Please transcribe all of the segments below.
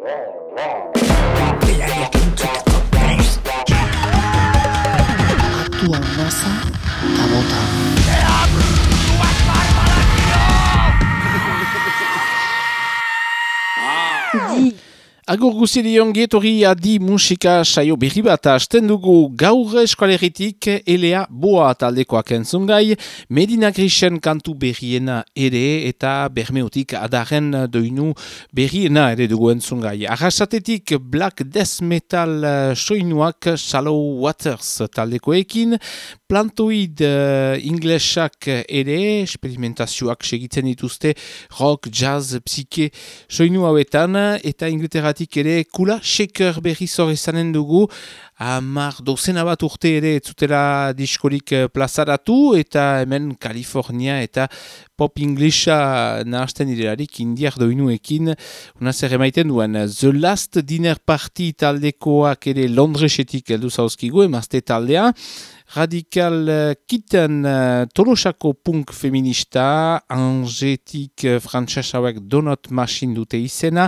Roar, roar. Agur guziri ongeetori adi musika saio berri bat hasten dugu gaur eskualeritik elea boa taldekoak entzungai, Medina Grisen kantu berriena ere eta bermeotik adaren doinu berriena ere dugu entzungai. Arrasatetik Black Death Metal soinuak Shallow Waters taldekoekin, plantoid uh, inglesak ere, experimentazioak segitzen dituzte rock, jazz, psike soinu hauetan, eta ingleteratik ere kula shaker berri zor izanen dugu, Amar dozena bat urte ere etzutela diskorik plazaratu eta hemen Kalifornia eta pop inglesa nahazten direlarik indiak doinuekin. Una zer emaiten duen The Last Dinner Party taldekoak ere Londresetik eldu zauzkigu emazte taldea Radikal uh, kiten uh, tolosako punk feminista, angetik uh, frantses hauek donot masin dute izena,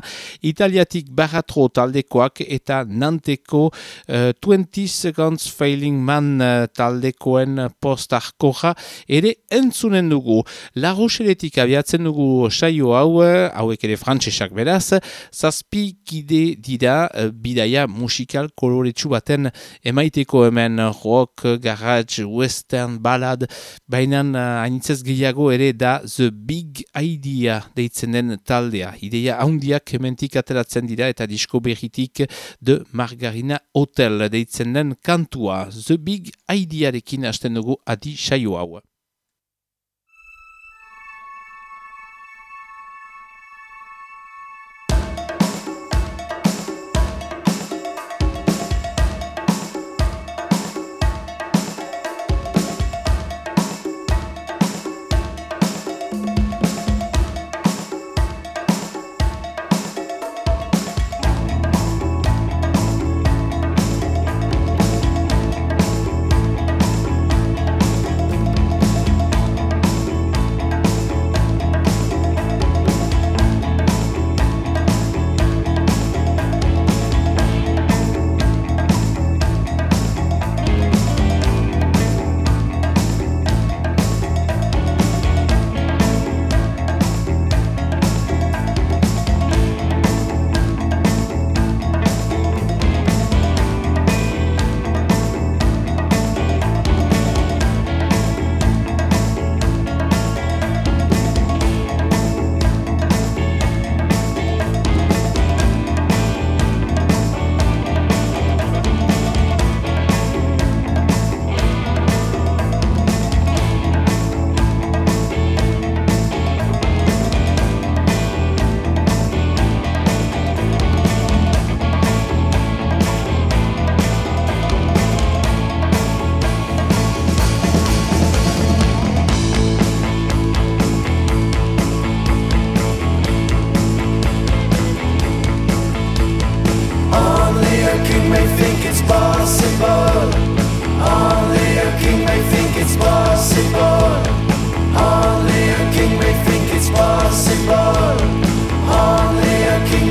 italiatik baratro taldekoak eta nanteko uh, 20 Seconds Failing Man taldekoen post-arkoja ere entzunen dugu. Laroxeretik abiatzen dugu saio hau, hauek ere frantsesak beraz, zazpi kide dira bidaia musikal koloretsu baten emaiteko hemen rock, garage, western, ballad, baina uh, gehiago ere da The Big Idea deitzen den taldea. Ideia haundiak hementik ateratzen dira eta disko berritik de Margarina Hotel deitzen den kantua. The Big Idearekin hasten dugu adi saio hau.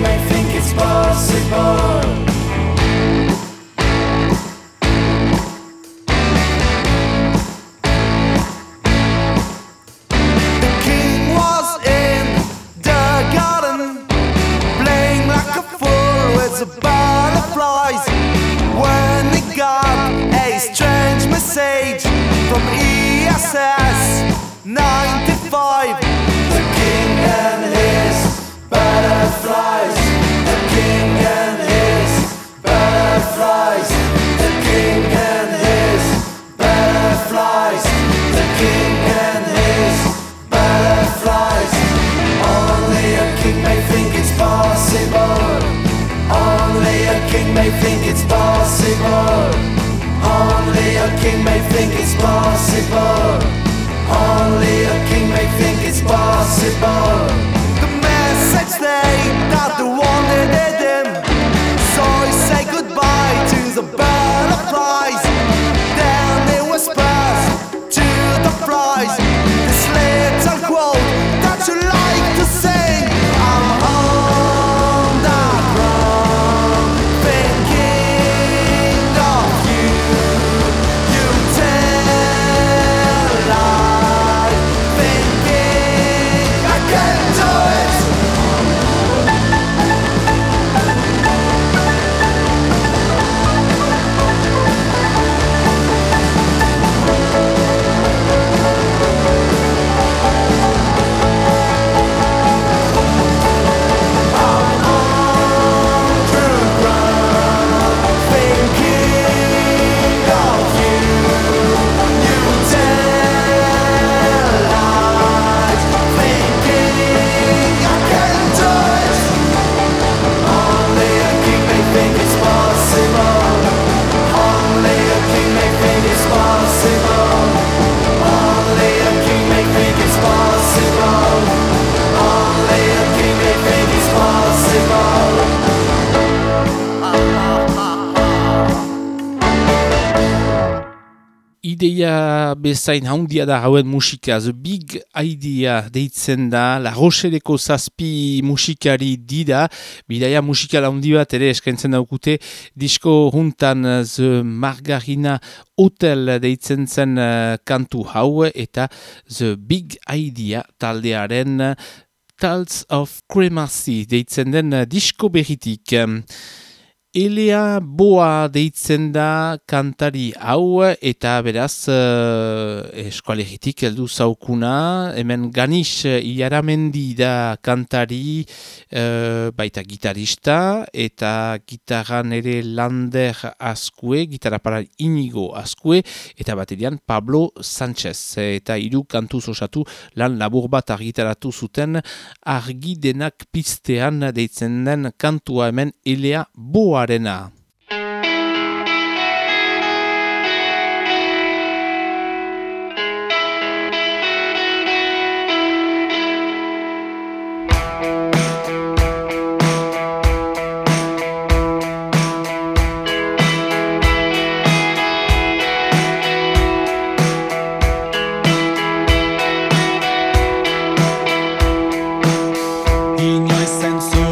may think it's possible. Bezain haundia da hauen musika, The Big Idea deitzen da, La Rocheleko zazpi musikari dira, bidaia musikala handi bat ere eskaintzen daukute, disko juntan The Margarina Hotel deitzen zen uh, kantu hau, eta The Big Idea taldearen Tales of Cremacy deitzen den uh, disko berritik. Elea boa deitzen da kantari hau eta beraz uh, eskualeritik heldu zaukuna. Hemen ganis iaramendi da kantari uh, baita gitarista eta gitaran ere lander askue, gitarra para inigo askue eta baterian Pablo Sánchez. Eta hiru kantu osatu lan labur bat argitaratu zuten argi denak piztean deitzen den kantua hemen Elea boa In your senses.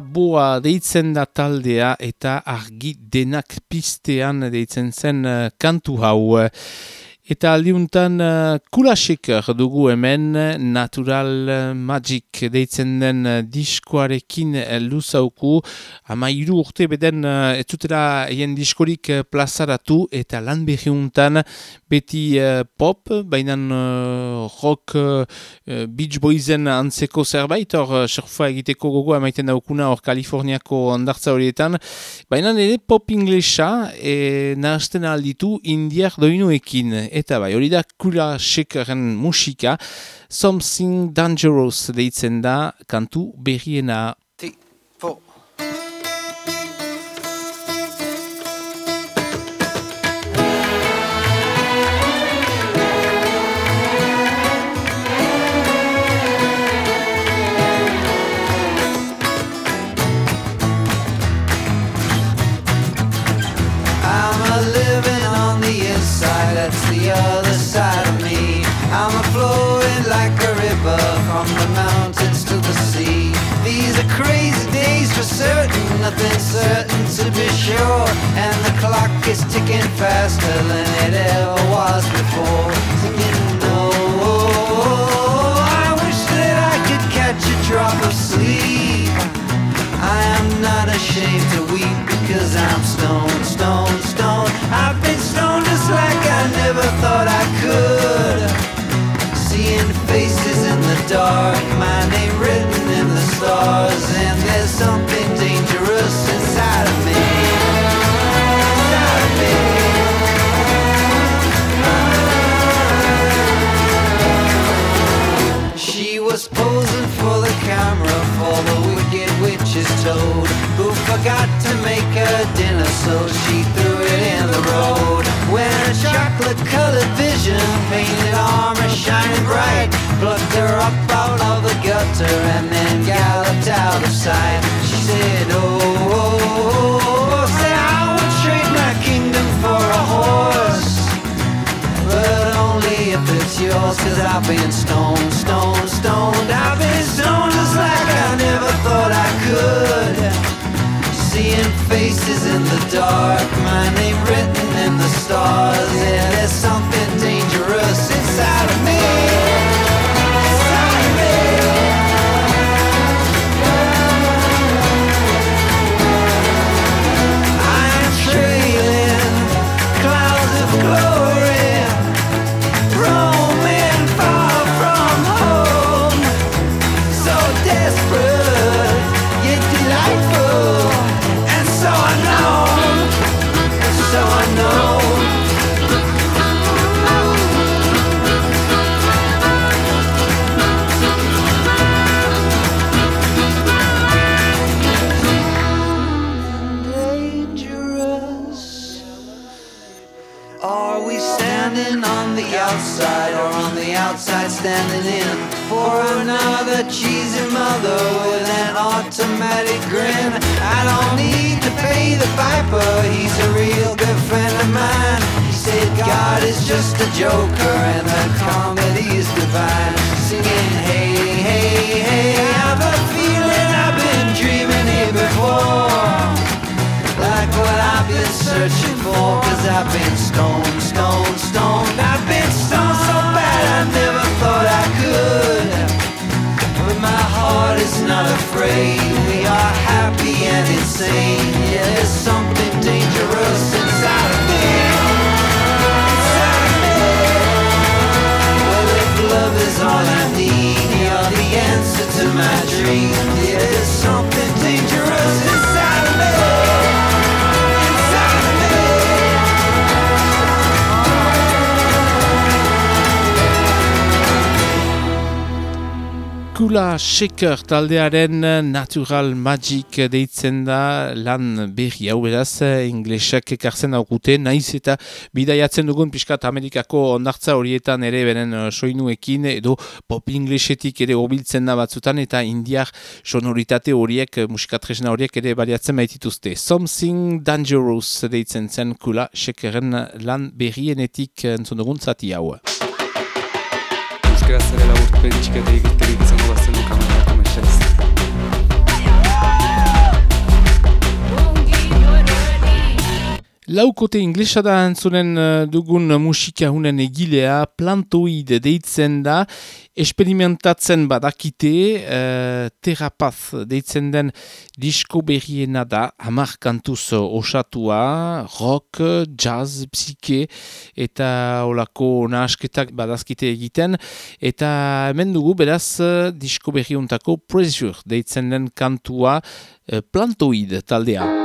Boa deitzen da taldea eta argi denak pistean deitzen zen uh, kantu hau. Eta aldiuntan uh, kulasik dugu hemen Natural Magic deitzen den uh, diskoarekin uh, luzauku. Ama iru urte beden uh, ez zutera hien diskorik uh, plazaratu eta lan behiuntan beti uh, pop, baina uh, rock uh, Beach Boysen antzeko zerbait, hor uh, surfa egiteko gogo emaiten daukuna hor Kaliforniako ondartza horietan. Baina ere pop inglesa e, nahazten alditu indiak doinuekin eta bai, hori da kula shekaren musika, Something Dangerous deitzen da kantu berriena. Nothing certain to be sure. And the clock is ticking faster than it ever was before. Singing no I wish that I could catch a drop of sleep. I am not ashamed to weep because I'm stone, stone, stone. I've been stoned just like I never thought I could. Seeing faces in the dark, my name written in the stars. And there's something so she threw it in the road. Wearing a chocolate colored vision, painted armor shining bright Plucked her up out of the gutter and then galloped out of sight. She said, oh, oh, oh, say I would trade my kingdom for a horse But only if it's yours Cause I've been stoned, stoned, stoned. I've been faces in the dark. My name written in the stars. Yeah, there's something standing in for another cheesy mother with an automatic grin? I don't need to pay the piper, he's a real good friend of mine. He said God is just a joker and the comedy is divine. Singing hey, hey, hey, I've a feeling I've been dreaming here before like what I've been searching for Cause I've been stoned, same Kula Shaker taldearen Natural Magic deitzen da lan berri hau beraz inglesak ekartzen daukute, naiz eta bidaiatzen dugun pixkat Amerikako ondartza horietan ere beren eh, soinuekin edo pop inglesetik ere hobiltzen da batzutan eta indiar sonoritate horiek, eh, musikatresna horiek ere baliatzen baitituzte. Something Dangerous deitzen zen Kula Shakeren lan berrienetik entzun dugun zati hau. Euskaraz ere laburpen txikaterik izango bazen Laukote inglesa da entzunen uh, dugun musika hunen egilea plantoid deitzen da esperimentatzen badakite uh, terapaz deitzen den disko berriena da hamar kantuz osatua rock, jazz, psike eta olako nahasketak badazkite egiten eta hemen dugu beraz disko berriuntako pressure deitzen den kantua uh, plantoid taldea.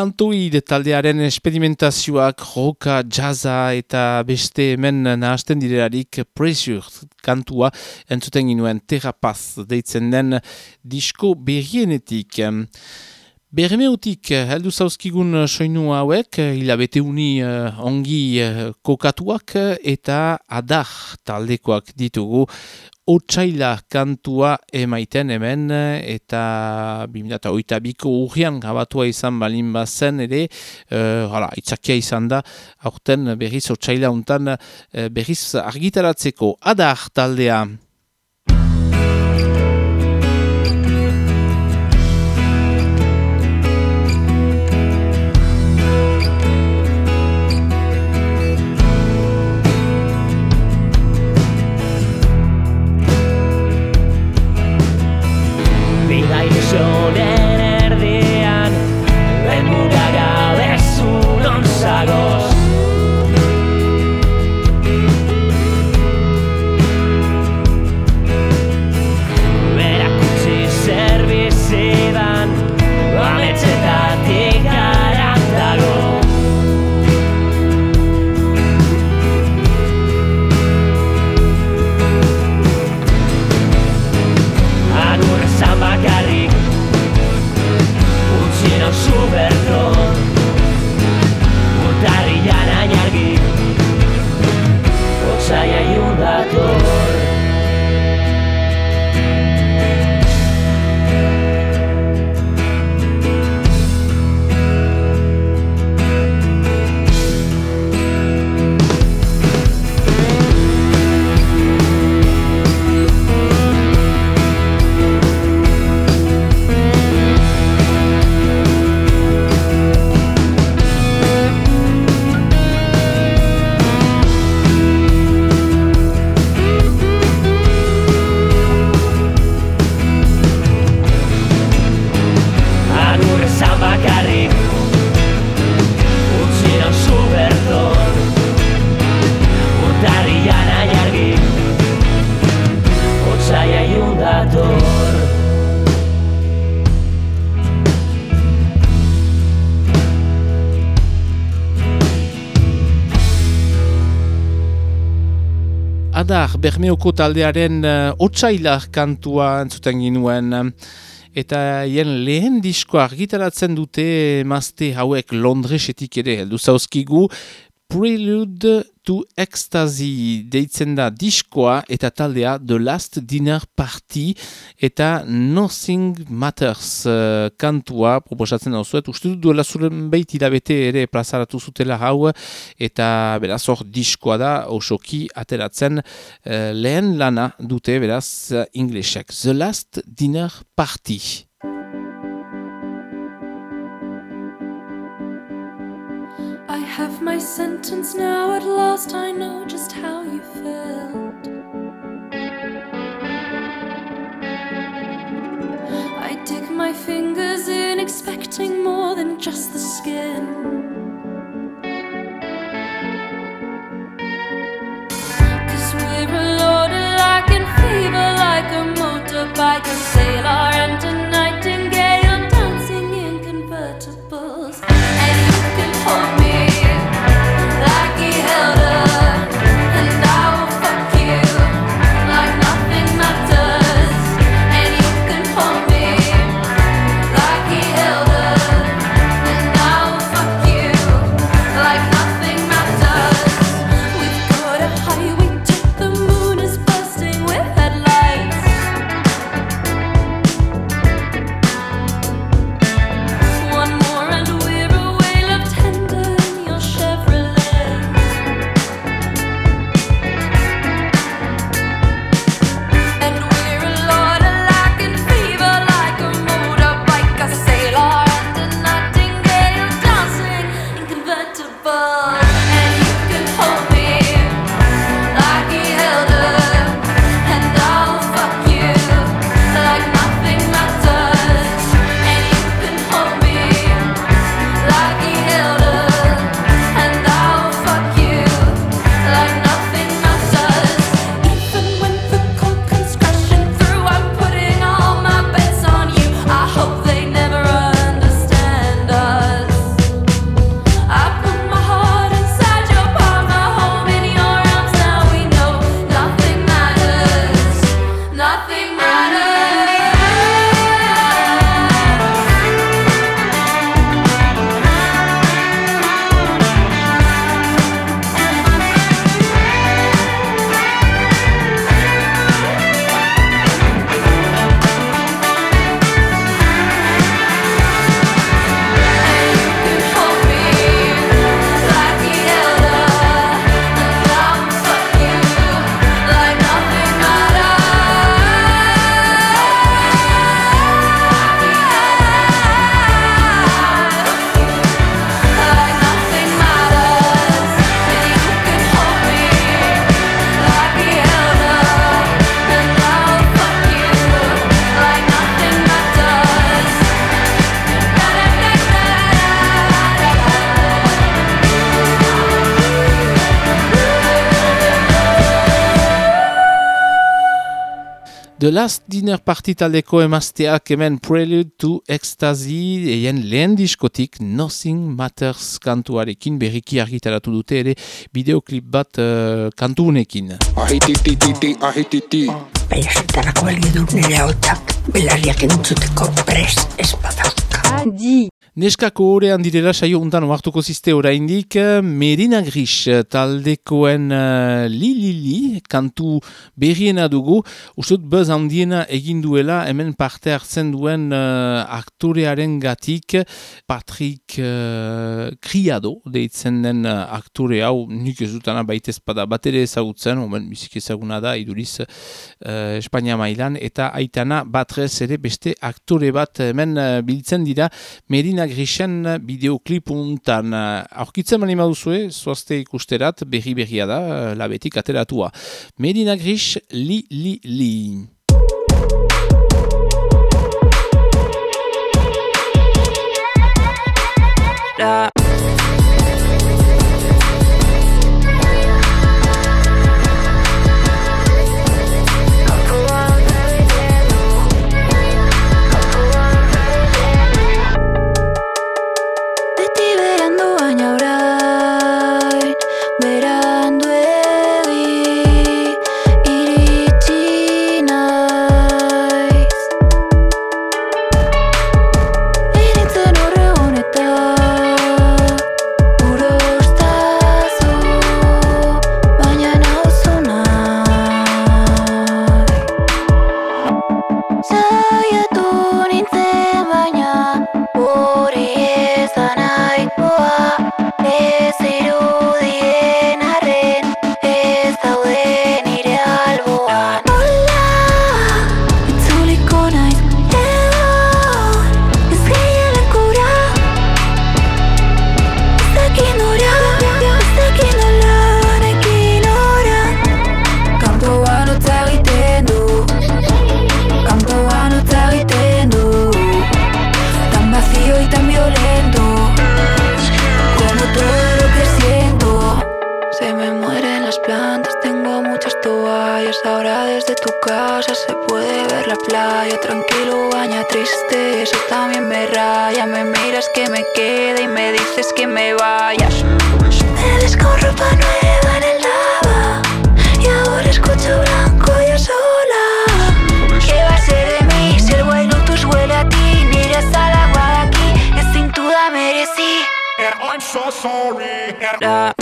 Plantoid taldearen esperimentazioak roka, jazza eta beste hemen nahazten direlarik pressure kantua entzuten ginuen terapaz deitzen den disko berrienetik. Bermeutik heldu zauzkigun soinu hauek, hilabete uni uh, ongi uh, kokatuak eta adar taldekoak ditugu Otsaila kantua emaiten hemen eta 2008 biko urrian gabatua izan balin bazen ere uh, hala, itzakia izan da aurten berriz Otsaila untan uh, berriz argitaratzeko adar taldea. Bermeoko taldearen uh, kantua entzuten ginuen. Eta hien lehen diskoa argitaratzen dute mazte hauek Londresetik ere heldu zauzkigu. Prelude to Ecstasy deitzen da diskoa eta taldea The Last Dinner Party eta Nothing Matters uh, kantua proposatzen hau zuet. Uste du duela zuren behit hilabete ere plazaratu zutela hau eta beraz hor diskoa da osoki ateratzen uh, lehen lana dute beraz uh, inglesek. The Last Dinner Party. Sentence now. At last, I know just how you felt. I dig my fingers in, expecting more than just the skin. Cause we're a loaded like in fever, like a motorbike, a sailor, and a The Last Dinner Party taldeko emazteak hemen Prelude to Ecstasy eien lehen diskotik Nothing Matters kantuarekin berriki argitaratu dute ere bideoklip bat uh, kantunekin. Ahititititi, ahititi. Baiasetarako helgi dut nire hotzak, belarriak entzuteko prest ez badauka. Adi. Neskako horean direla saio untan oartuko ziste oraindik Merina Gris taldekoen uh, li li li kantu berriena dugu. Usut buzz handiena egin duela hemen parte hartzen duen uh, aktorearen gatik Patrick uh, Criado deitzen den uh, aktore hau. Nik ez dutana baitez bada bat ere ezagutzen, omen bizik ezaguna da iduriz uh, Espainia mailan. Eta aitana batrez ere beste aktore bat hemen uh, biltzen dira Merina Grisen bideoklip untan aurkitzen mani maduzue, zoazte ikusterat, berri berria da, labetik ateratua. Merina Gris, li li li. Beti up.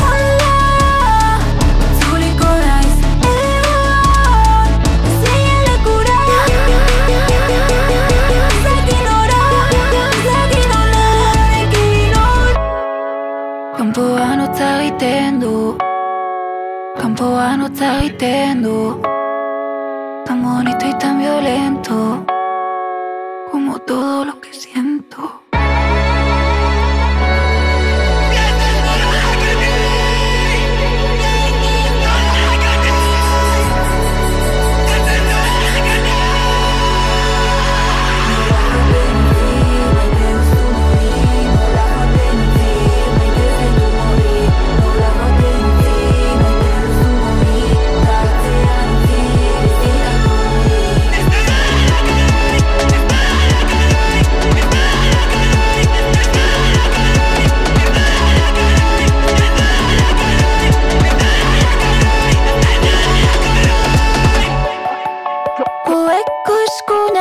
Campoano sta ridendo Campoano sta ridendo Tan bonito y tan violento. Como todo lo que siento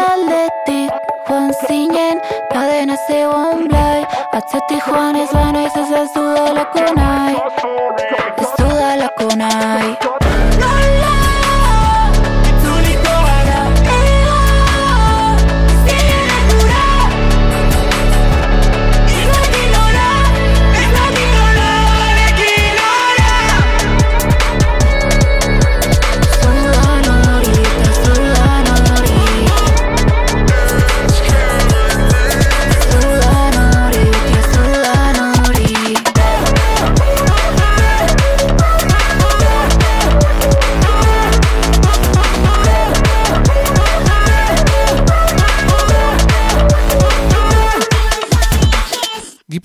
aldetik joan zinen Kadena zegoen blai Atzetik joan ez banaiz ez ez dudalako nahi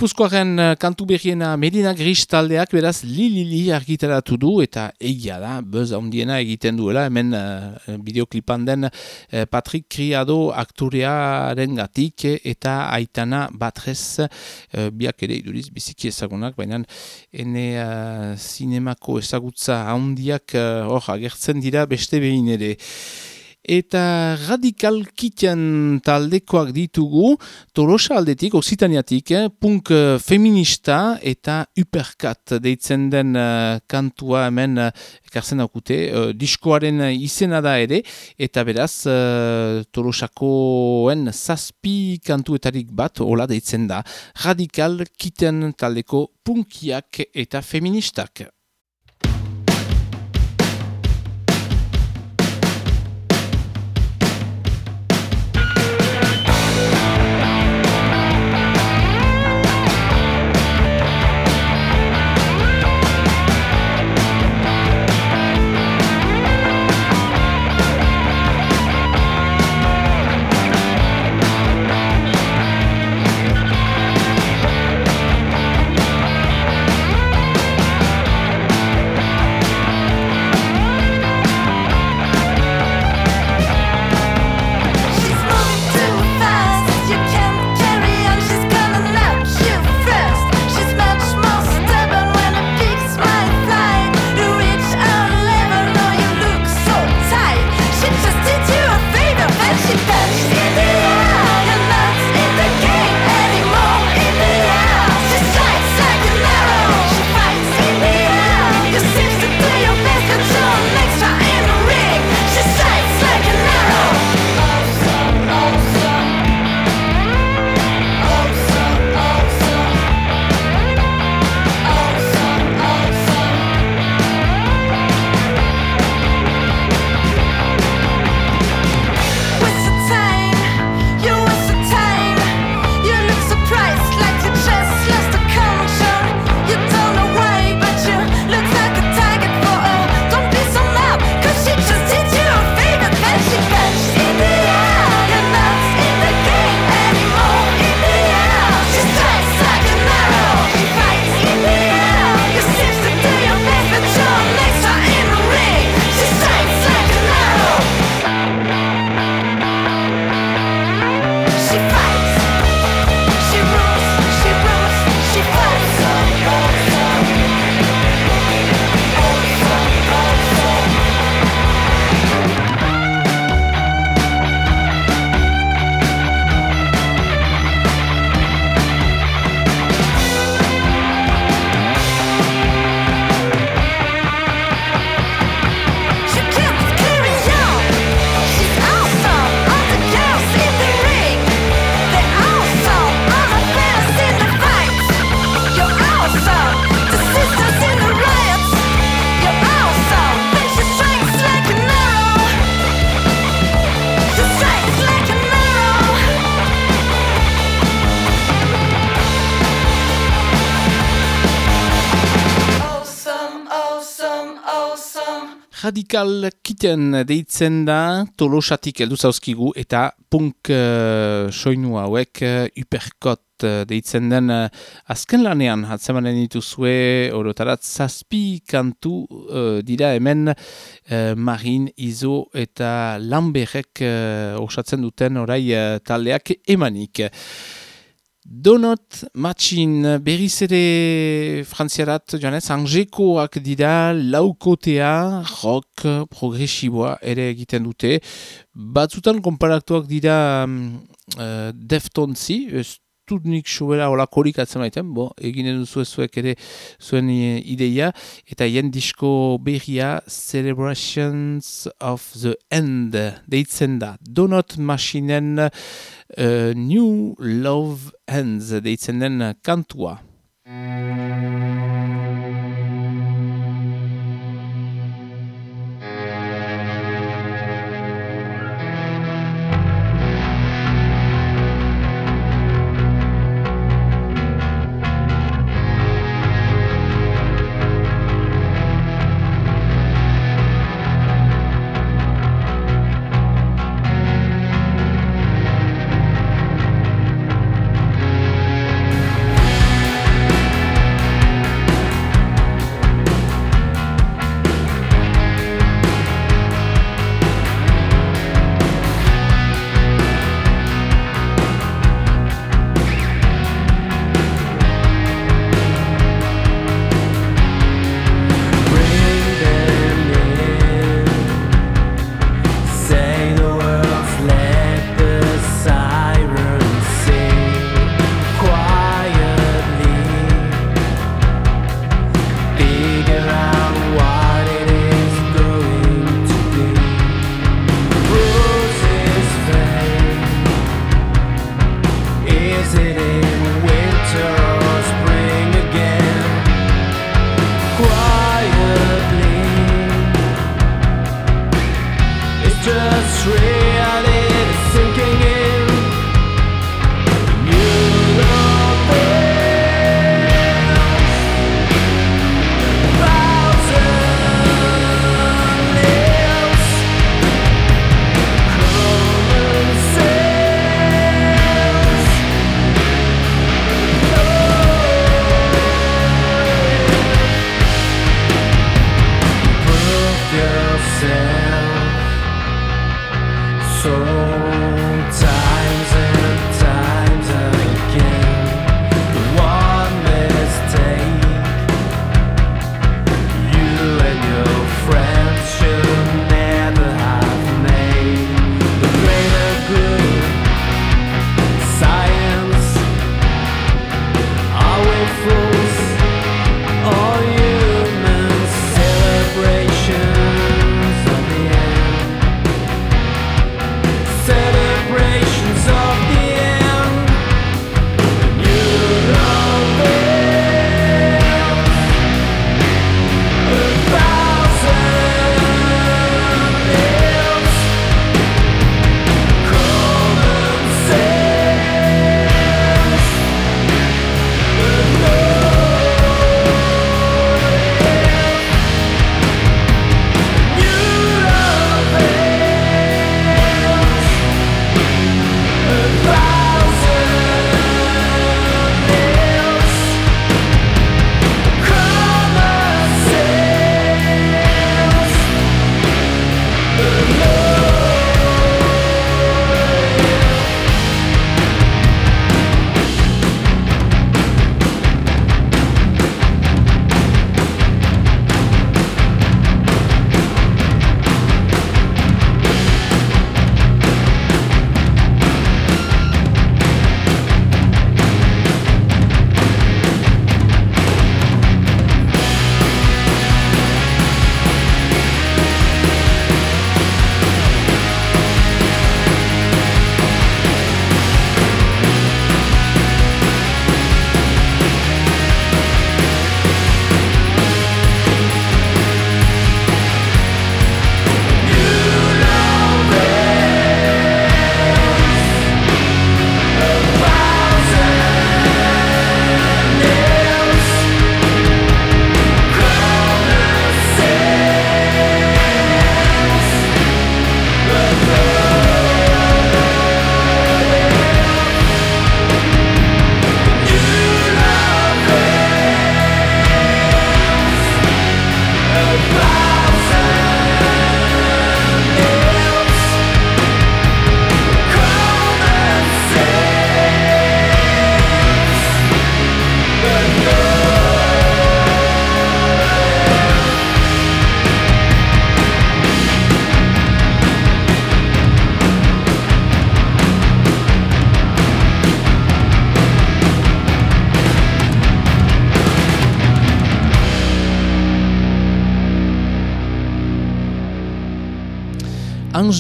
Gipuzkoaren eh, kantu berriena Medina Gris taldeak beraz li-li-li argitaratu du eta egia da, buzz handiena egiten duela, hemen uh, bideoklipan den eh, Patrick Criado akturearen gatik eta aitana batrez uh, biak ere iduriz biziki ezagunak, baina ene uh, zinemako ezagutza handiak uh, hor agertzen dira beste behin ere. Eta radikal kiten taldekoak ditugu, torosa aldetik, oksitaniatik, eh, punk eh, feminista eta hiperkat deitzen den eh, kantua hemen eh, ekartzen daukute, eh, diskoaren izena da ere, eta beraz eh, torosakoen zazpi kantuetarik bat, hola deitzen da, radikal kiten taldeko punkiak eta feministak. Radikal Kitten deitzen da, tolosatik heldu zauzkigu eta punk uh, soinu hauek uh, hyperkot uh, deitzen den uh, azken lanean hatzemanen dituzue orotarat zazpi kantu uh, dira hemen uh, Marin, Izo eta Lamberek uh, osatzen duten orai uh, taldeak emanik. Donot Matxin berriz ere frantziarat joanez, angekoak dira laukotea, rock, progresiboa ere egiten dute. Batzutan konparatuak dira um, uh, deftontzi, ez dut nik sobera olakorik atzen maiten, bo, eginen duzu ezuek ere zuen i- ideia, eta jen disko berria Celebrations of the End deitzen da. Donot Machinen uh, New Love Ends deitzen den kantua.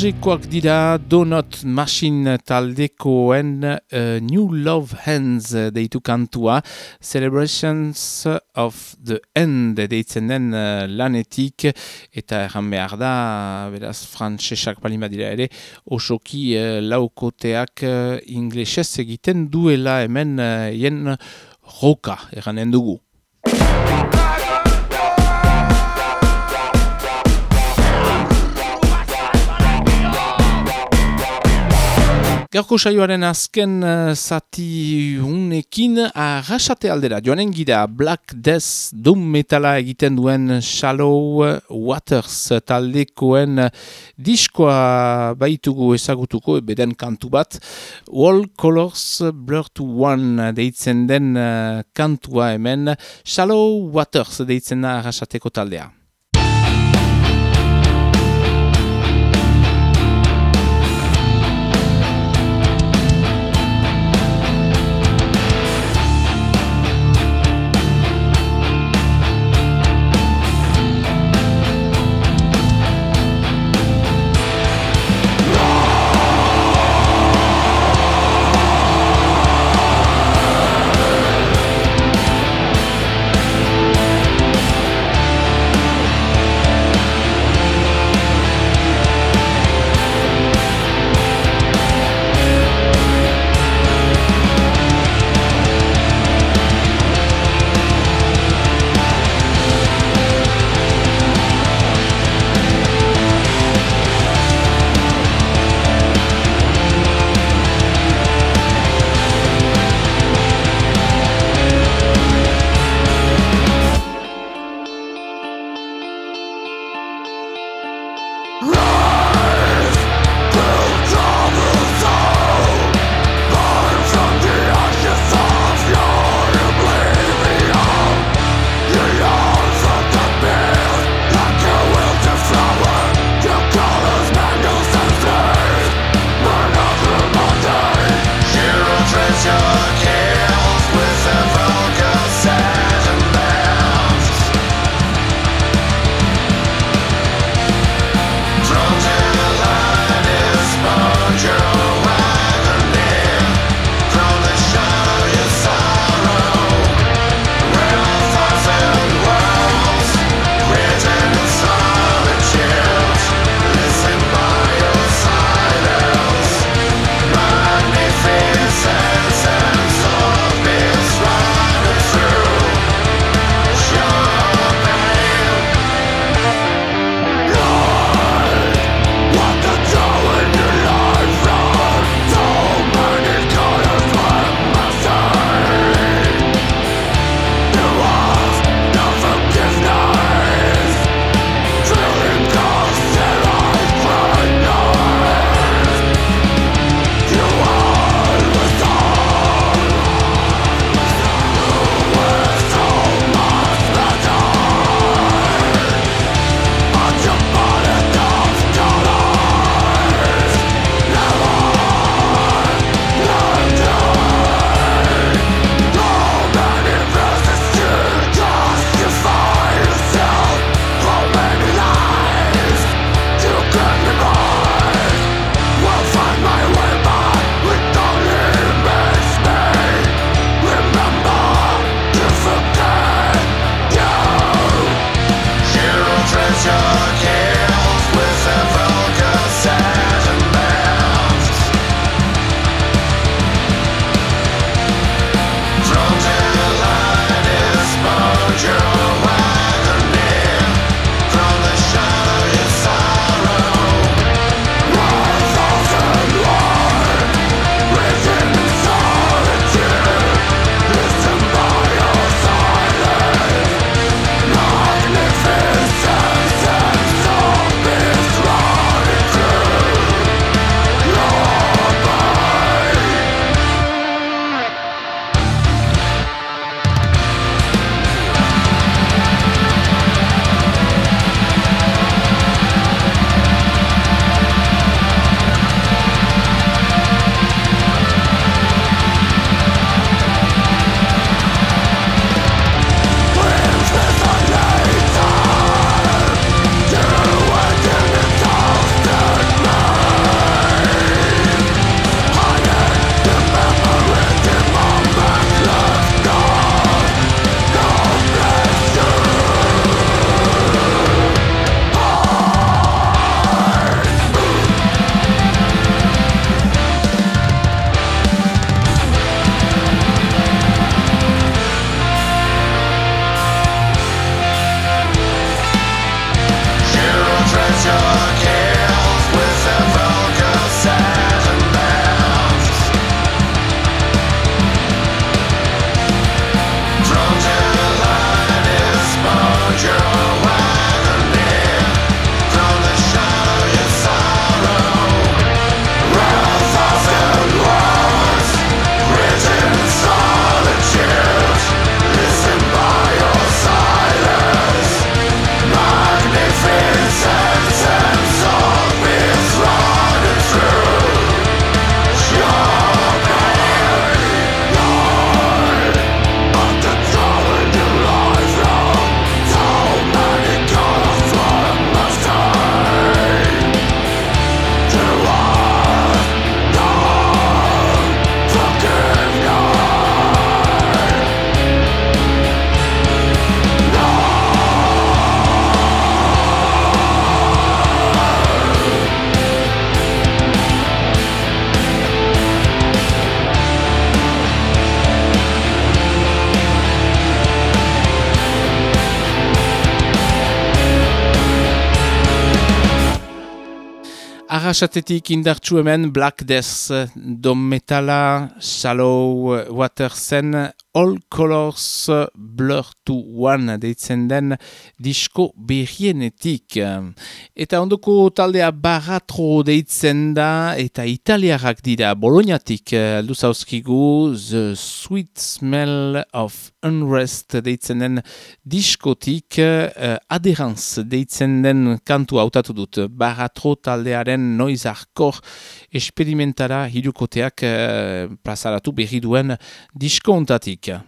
Angekoak dira Donut Machine taldekoen uh, New Love Hands deitu kantua Celebrations of the End deitzen den uh, lanetik eta erran behar da beraz frantsesak palima dira ere osoki uh, laukoteak uh, inglesez egiten duela hemen uh, jen roka erranen dugu. Gaurko saioaren azken uh, zati unekin arrasate aldera. Joanen gira Black Death Doom Metala egiten duen Shallow Waters taldekoen diskoa baitugu ezagutuko, beden kantu bat. All Colors Blur to One deitzen den uh, kantua hemen. Shallow Waters deitzen da arrasateko taldea. Arrasatetik indartsu hemen Black Death, Dom Metala, Shallow Watersen, All Colors Blur to One deitzen den disko berrienetik. Eta ondoko taldea baratro deitzen da eta italiarrak dira Bolognatik aldu zauzkigu The Sweet Smell of Unrest deitzen den diskotik uh, Adherence deitzen den kantu hautatu dut. Baratro taldearen noiz arkor esperimentara hirukoteak uh, plazaratu berri duen disko Yeah.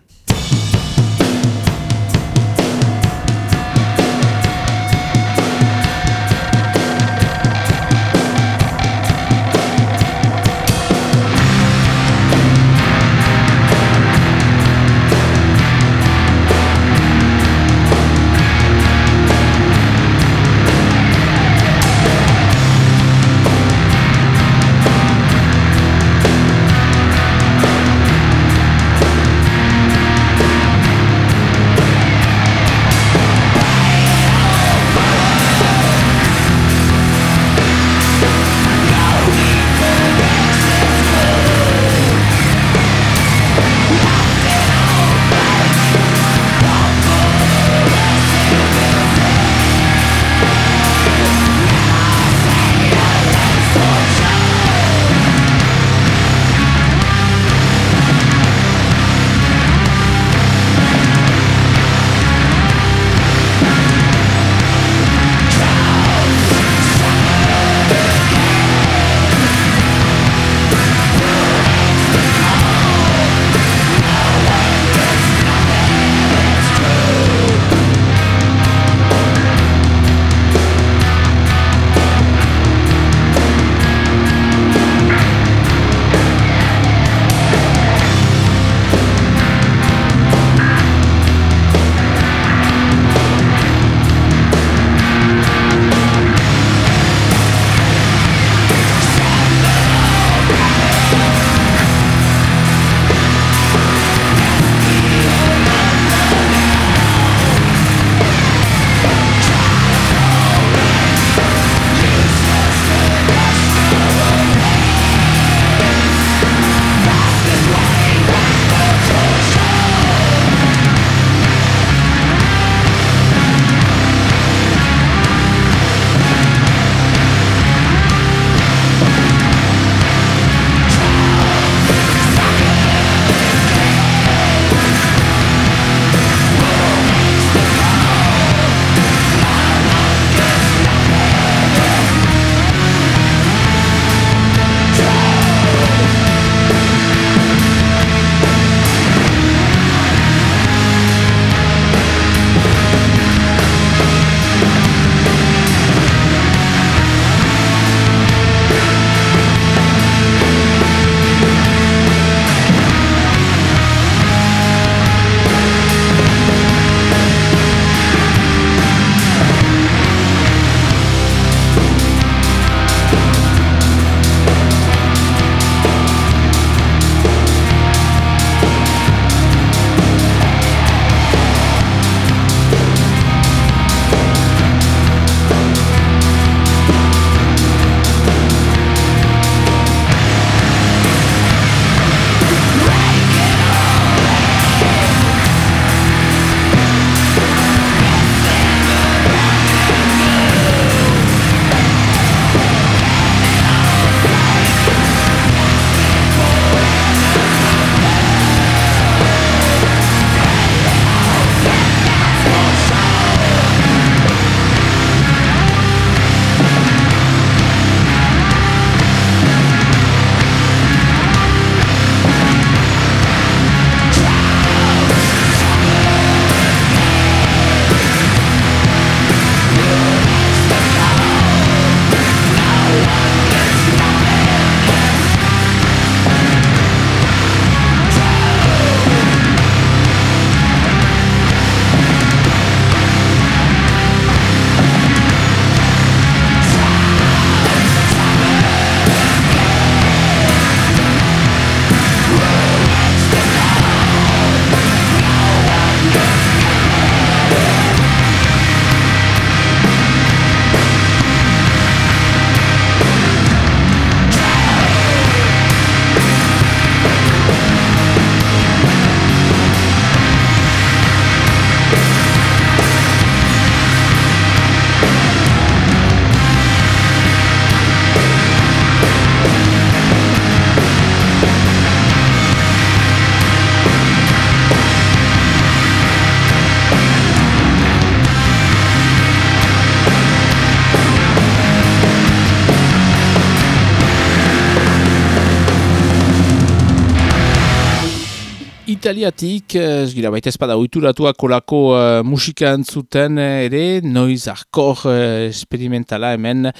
Italiatik, ez gira baita espada oituratuak kolako uh, musika entzuten eh, ere, noiz arkor uh, experimentala hemen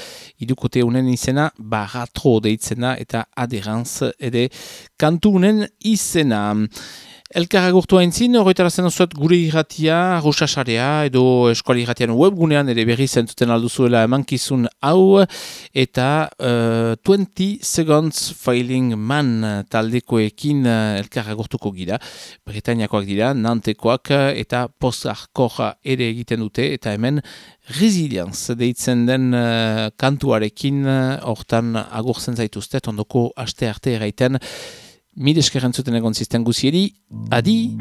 idukote unen izena, baratro deitzena eta aderantz ere kantu unen izena. Elkarra gurtu haintzin, horretara zuet gure irratia, rusasarea edo eskuali irratian webgunean ere berri zentuten alduzuela emankizun hau eta uh, 20 Seconds Filing Man taldekoekin uh, elkarra gurtuko gira. Bretainiakoak dira, nantekoak eta post-arkoja ere egiten dute eta hemen Resilience deitzen den uh, kantuarekin hortan uh, agurtzen zaituztet, ondoko aste arte eraiten Mil eskerren zuten egon zisten guzieri, adi!